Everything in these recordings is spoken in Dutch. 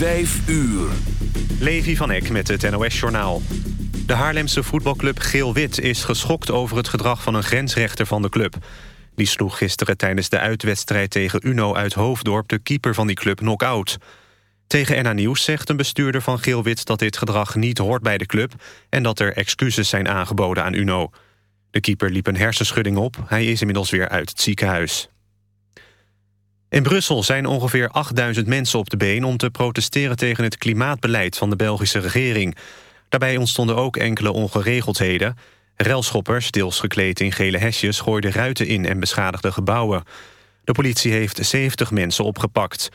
5 uur. Levi van Eck met het NOS-journaal. De Haarlemse voetbalclub Geel-Wit is geschokt over het gedrag van een grensrechter van de club. Die sloeg gisteren tijdens de uitwedstrijd tegen Uno uit Hoofddorp... de keeper van die club knock-out. Tegen NA Nieuws zegt een bestuurder van Geel-Wit dat dit gedrag niet hoort bij de club... en dat er excuses zijn aangeboden aan Uno. De keeper liep een hersenschudding op. Hij is inmiddels weer uit het ziekenhuis. In Brussel zijn ongeveer 8000 mensen op de been... om te protesteren tegen het klimaatbeleid van de Belgische regering. Daarbij ontstonden ook enkele ongeregeldheden. Relschoppers, deels gekleed in gele hesjes... gooiden ruiten in en beschadigden gebouwen. De politie heeft 70 mensen opgepakt.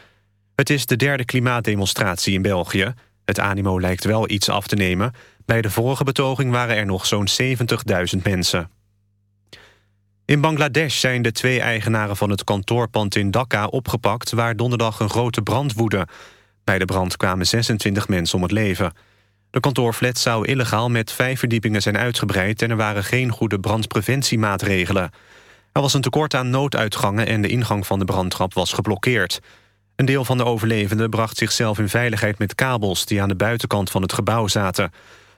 Het is de derde klimaatdemonstratie in België. Het animo lijkt wel iets af te nemen. Bij de vorige betoging waren er nog zo'n 70.000 mensen. In Bangladesh zijn de twee eigenaren van het kantoorpand in Dhaka opgepakt... waar donderdag een grote brand woedde. Bij de brand kwamen 26 mensen om het leven. De kantoorflat zou illegaal met vijf verdiepingen zijn uitgebreid... en er waren geen goede brandpreventiemaatregelen. Er was een tekort aan nooduitgangen en de ingang van de brandtrap was geblokkeerd. Een deel van de overlevenden bracht zichzelf in veiligheid met kabels... die aan de buitenkant van het gebouw zaten.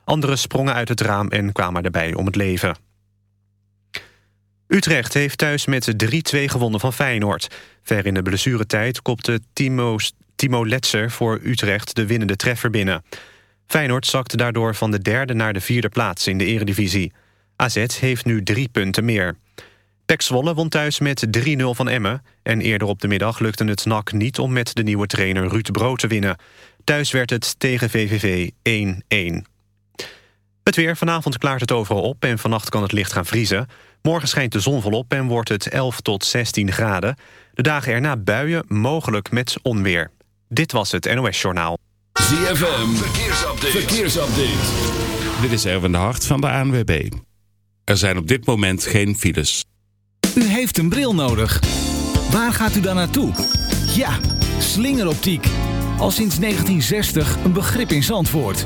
Anderen sprongen uit het raam en kwamen erbij om het leven. Utrecht heeft thuis met 3-2 gewonnen van Feyenoord. Ver in de blessuretijd kopte Timo, Letser voor Utrecht de winnende treffer binnen. Feyenoord zakte daardoor van de derde naar de vierde plaats in de eredivisie. AZ heeft nu drie punten meer. Pek Zwolle won thuis met 3-0 van Emmen... en eerder op de middag lukte het NAC niet om met de nieuwe trainer Ruud Brood te winnen. Thuis werd het tegen VVV 1-1. Het weer, vanavond klaart het overal op en vannacht kan het licht gaan vriezen. Morgen schijnt de zon volop en wordt het 11 tot 16 graden. De dagen erna buien, mogelijk met onweer. Dit was het NOS Journaal. ZFM, verkeersupdate. verkeersupdate. Dit is Erwin de Hart van de ANWB. Er zijn op dit moment geen files. U heeft een bril nodig. Waar gaat u dan naartoe? Ja, slingeroptiek. Al sinds 1960 een begrip in Zandvoort.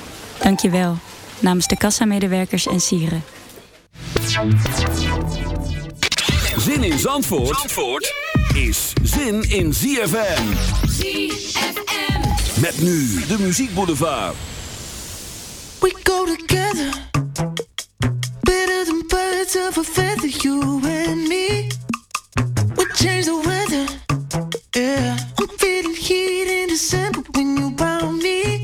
Dankjewel, namens de kassa-medewerkers en sieren. Zin in Zandvoort, is zin in ZFM. ZFM. Met nu de muziekboulevard. We go together. Better than birds of a feather, you and me. We change the weather. Yeah. I'm feeling heat in December when you found me.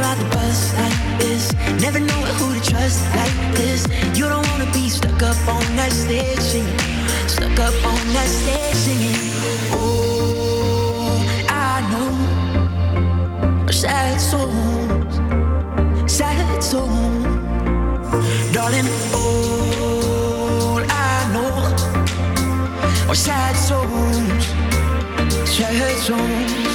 ride the bus like this. Never know who to trust like this. You don't wanna be stuck up on that stage. Stuck up on that stage. Oh, I know sad souls, sad souls, darling. All I know or sad songs, sad songs.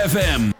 ZFM.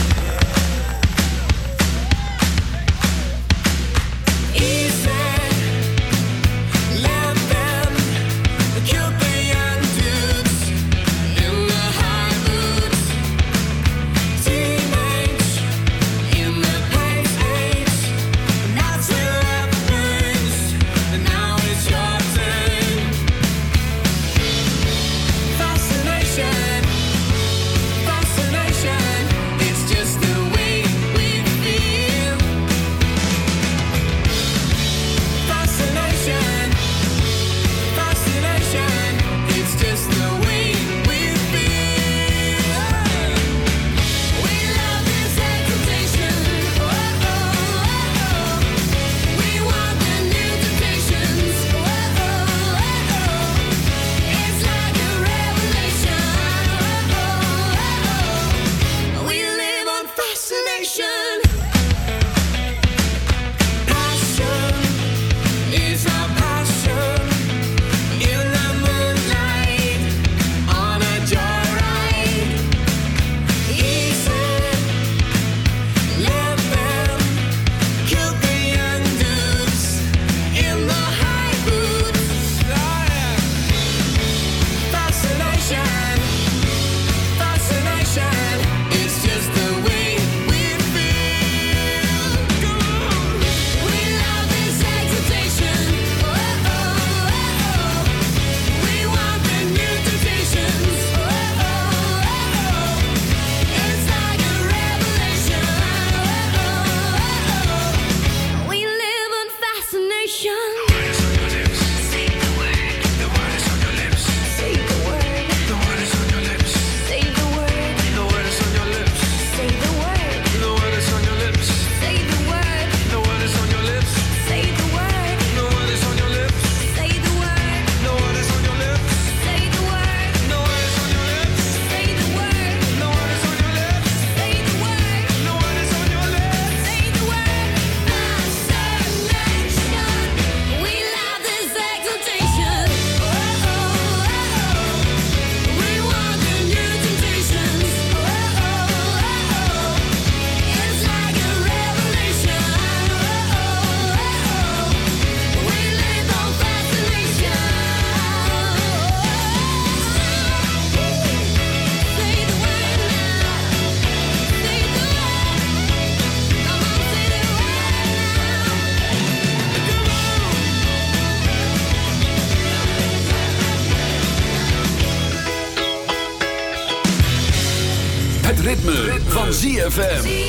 ZFM.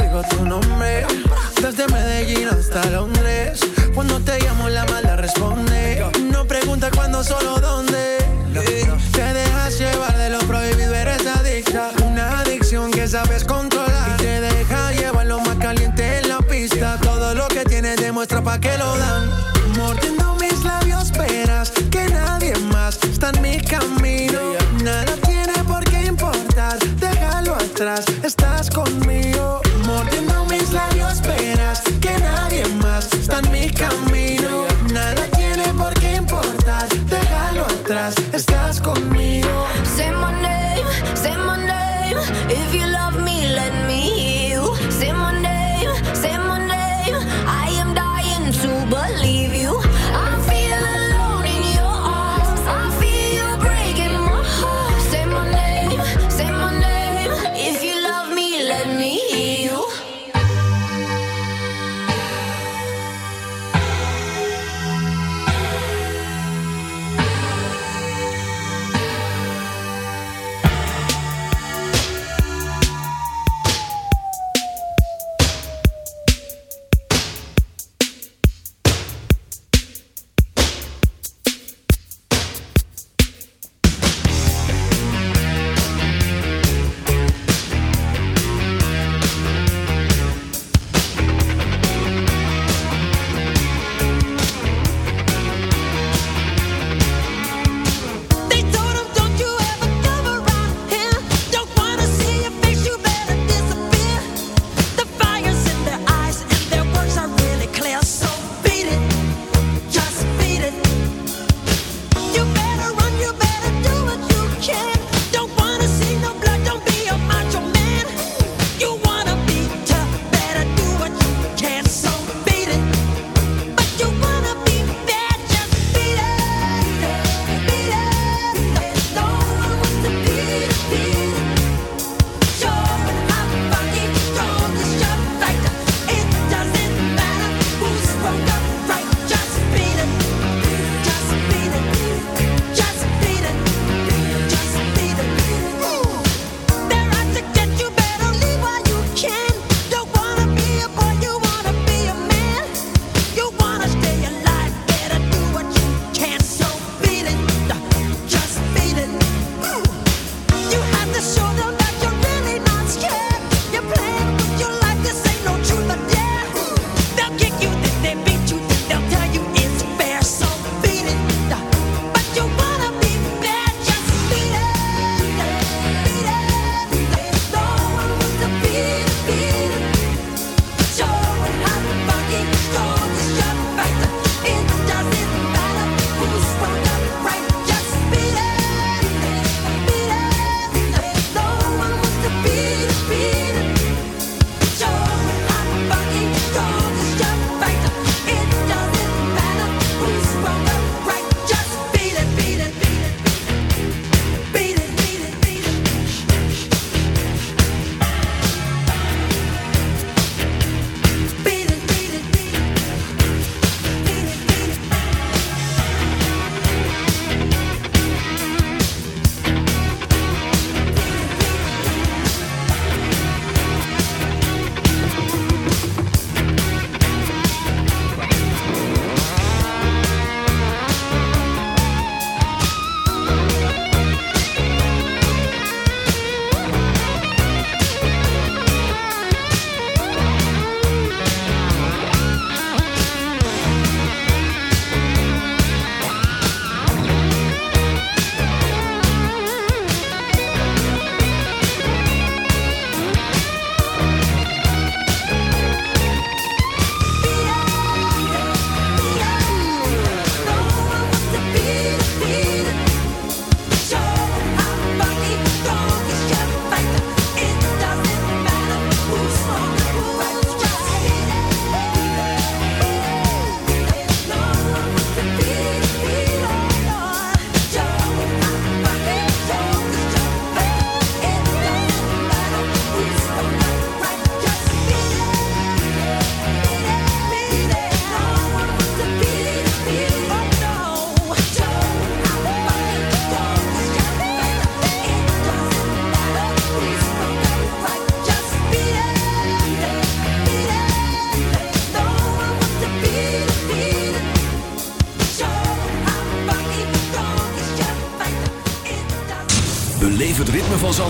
Digo tu nombre. Desde Medellín hasta Londres.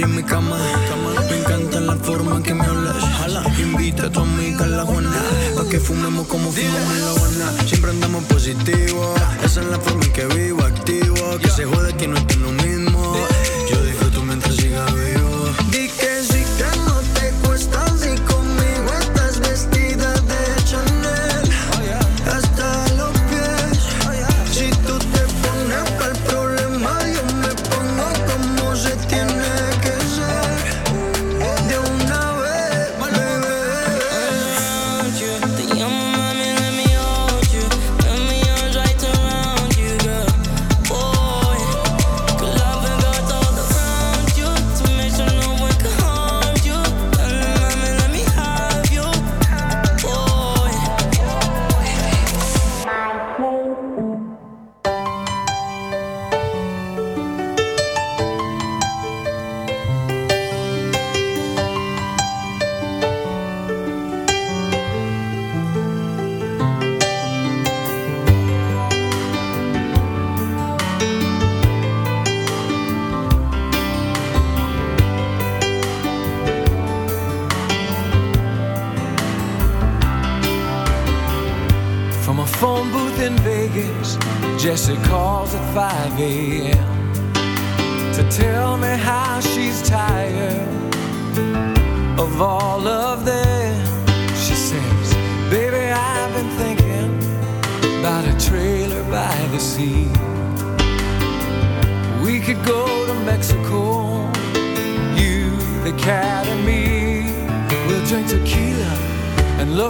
y mi cama. Me encanta la forma en que me hablas. Ojalá invita a tu amiga la Juana. Pa' que fumemos como fumamos en la Habana. Siempre andamos positivos. Esa es la forma en que vivo activo. Que se jode que no esté lo mismo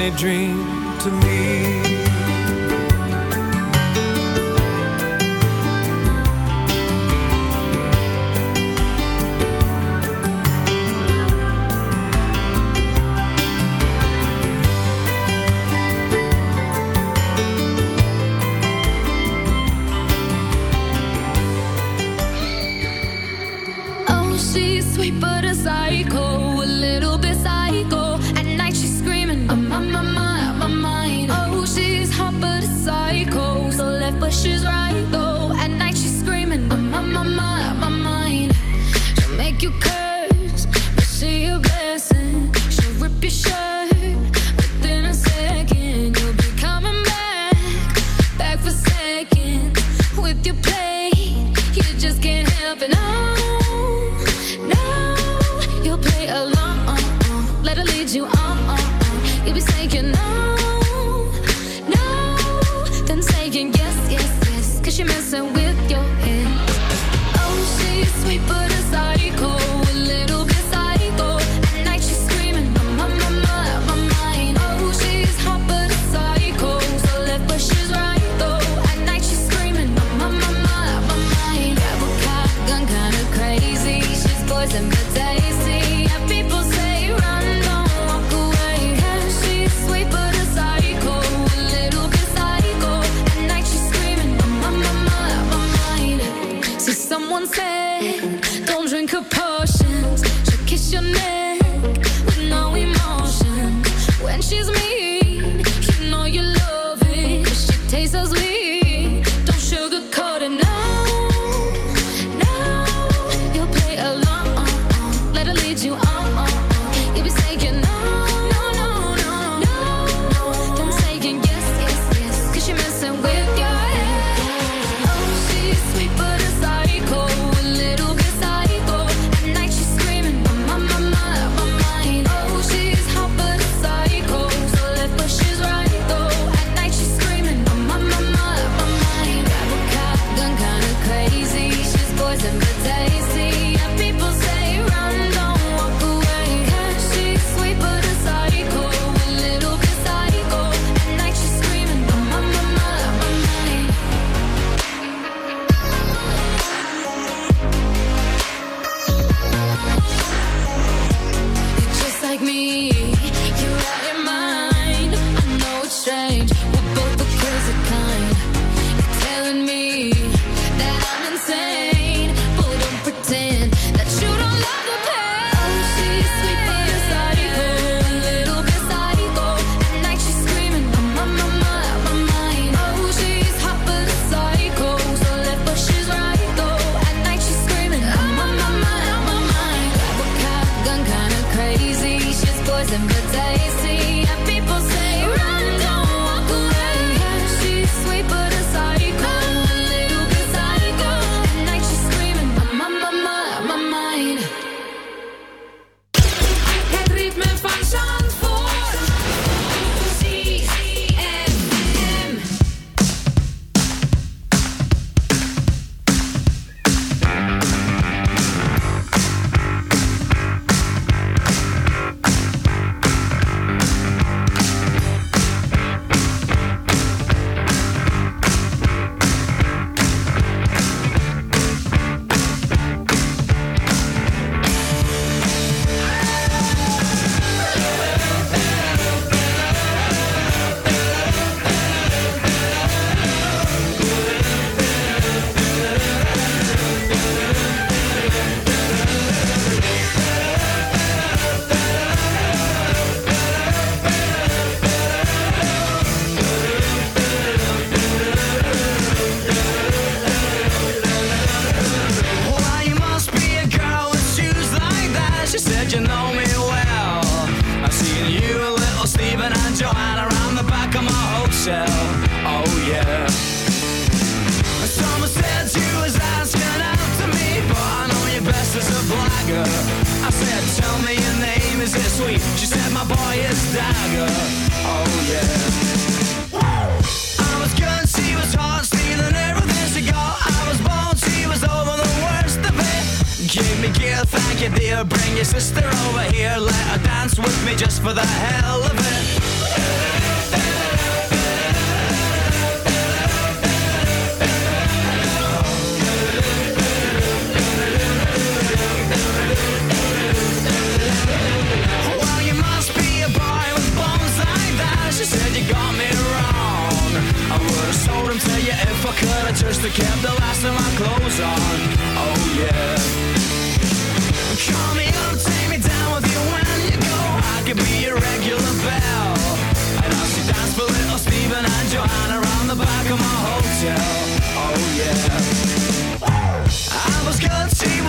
Any dream to me.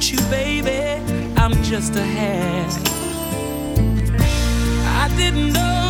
without you, baby, I'm just a hat. I didn't know.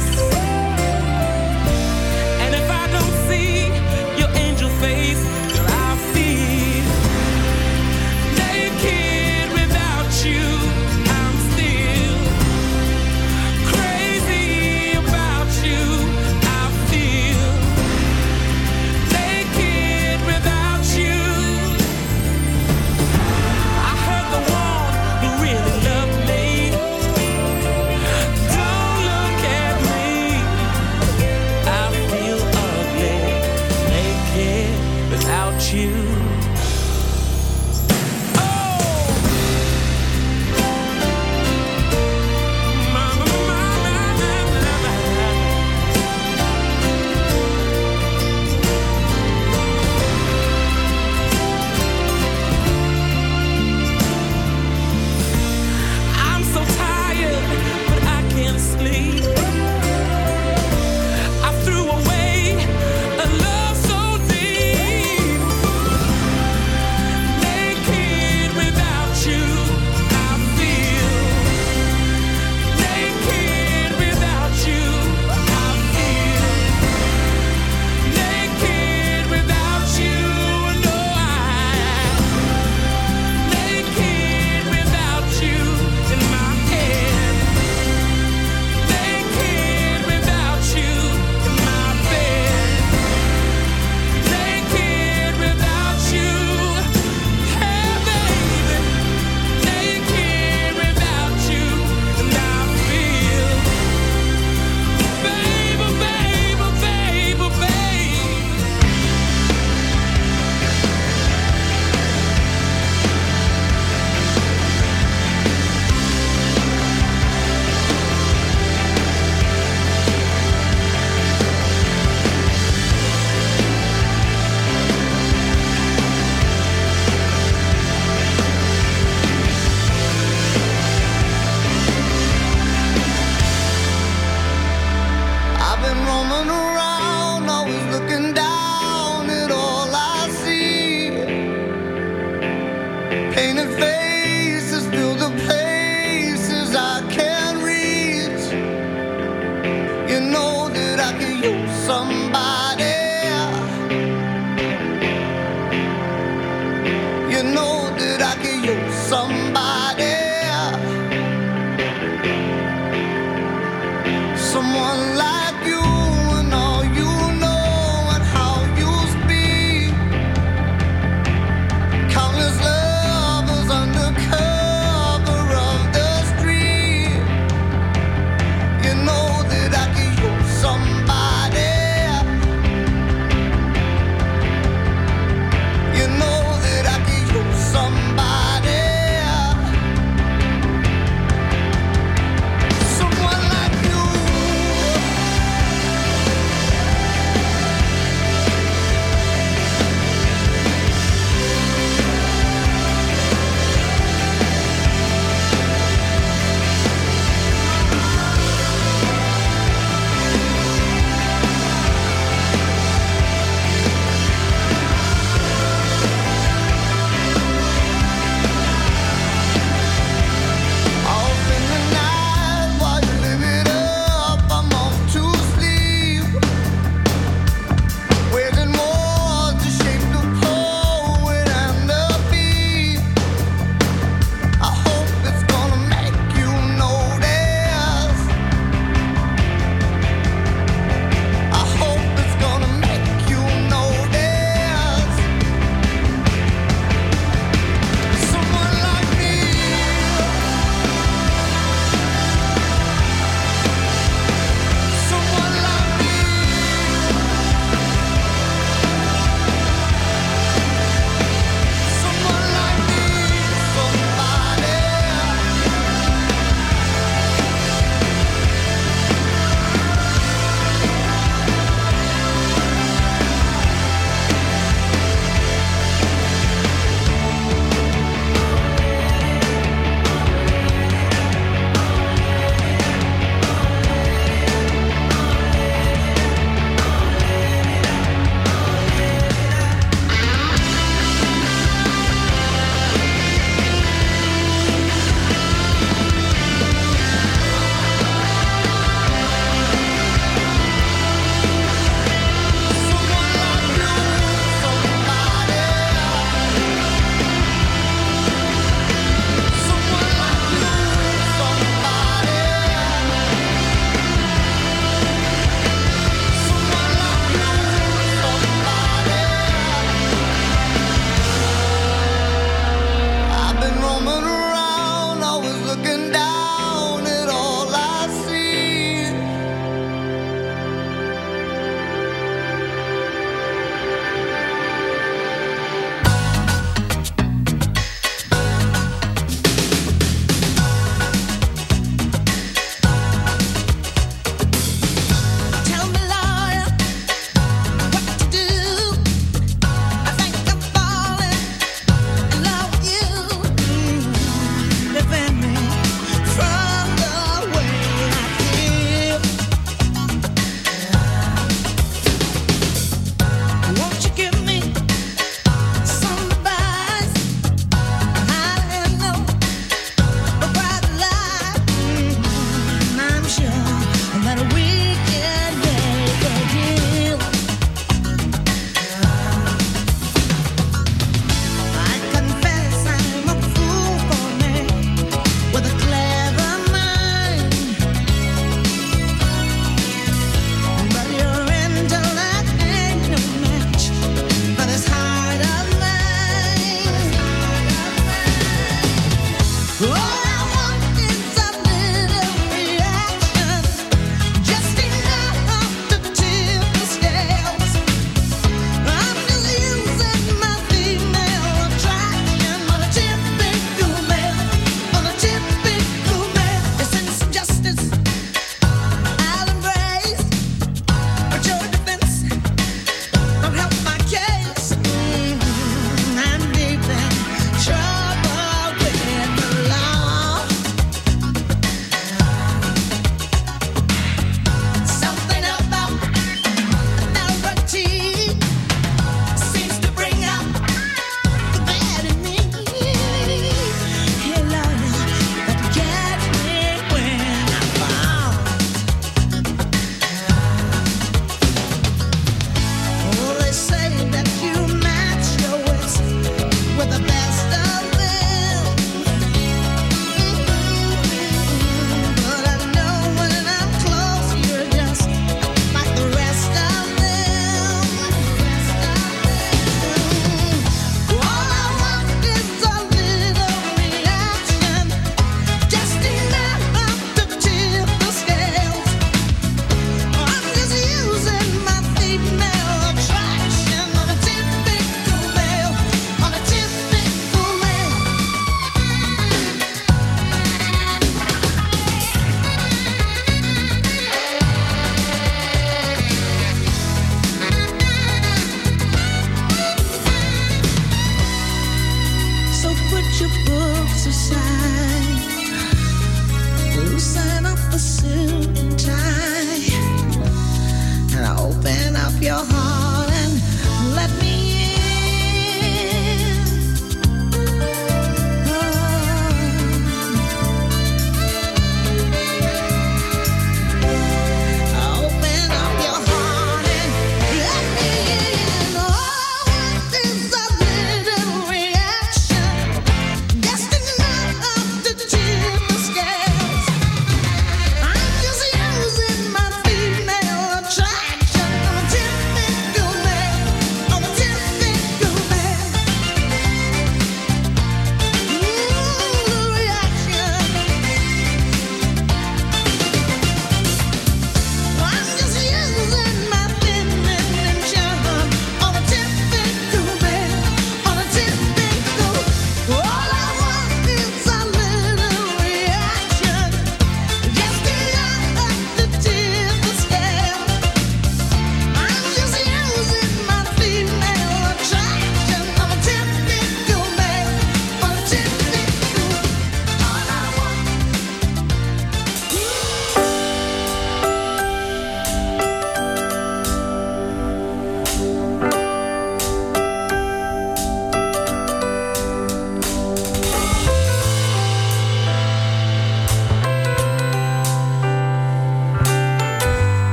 your heart.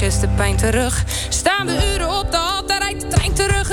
de pijn terug. Staan we uren op de hal, daar rijdt de trein terug.